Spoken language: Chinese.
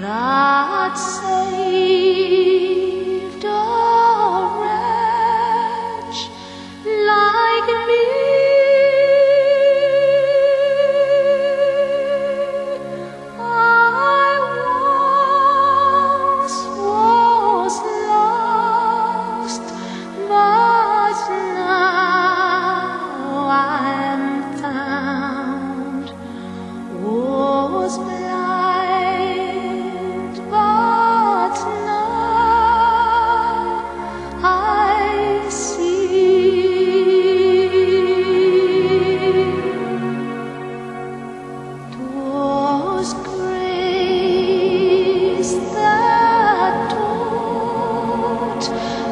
that say out.